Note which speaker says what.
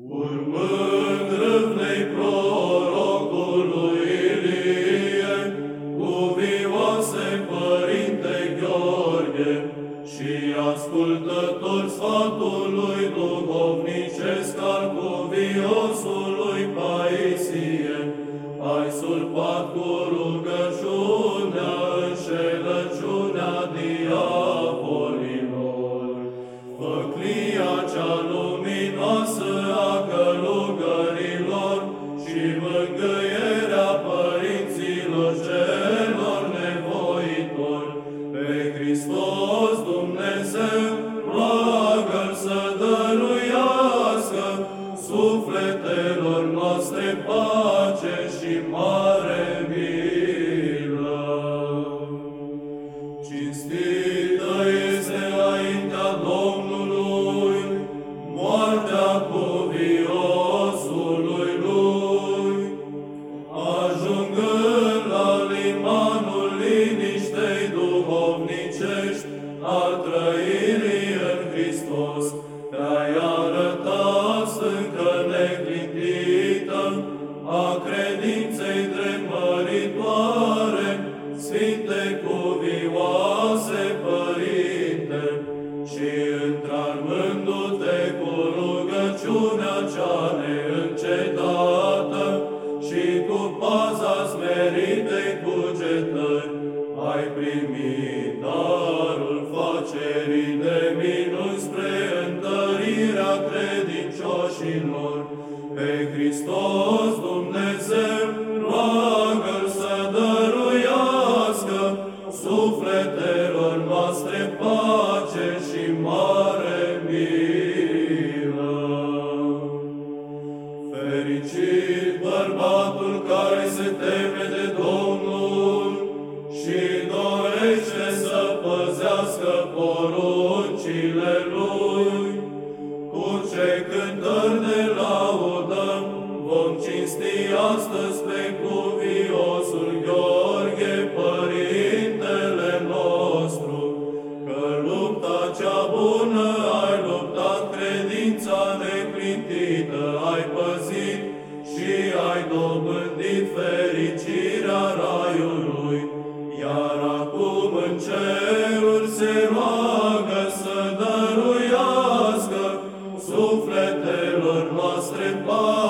Speaker 1: Urmând râvnei prorocului Ilie, cuvioase Părinte Gheorghe, și ascultător sfatului duhovnicesc al cuviosului Paisie, ai surpat cu rugăciunea înșelăciunea diavolilor. Făclia cea luminoasă și mângâierea părinților celor nevoitori, pe Hristos Dumnezeu, roagă să dăruiască sufletelor noastre pace și mare Hristos, te-ai arătat stâncă neclintită a credinței dreptmăritoare, Sfinte cuvioase Părinte, și întrarmându-te cu rugăciunea cea neîncetată și cu paza smeritei cugetări, ai primit darul credincioșilor. Pe Hristos Dumnezeu, roagă-L să dăruiască sufletelor noastre pace și mare milă. Fericit bărbatul care se teme de Domnul și dorește să păzească poruncile Lui. astăzi pe cuviosul Gheorghe, Părintele nostru, că lupta cea bună ai luptat, credința neclintită ai păzit și ai dobândit fericirea Raiului, iar acum în ceruri se roagă să dăruiască sufletelor noastre pace.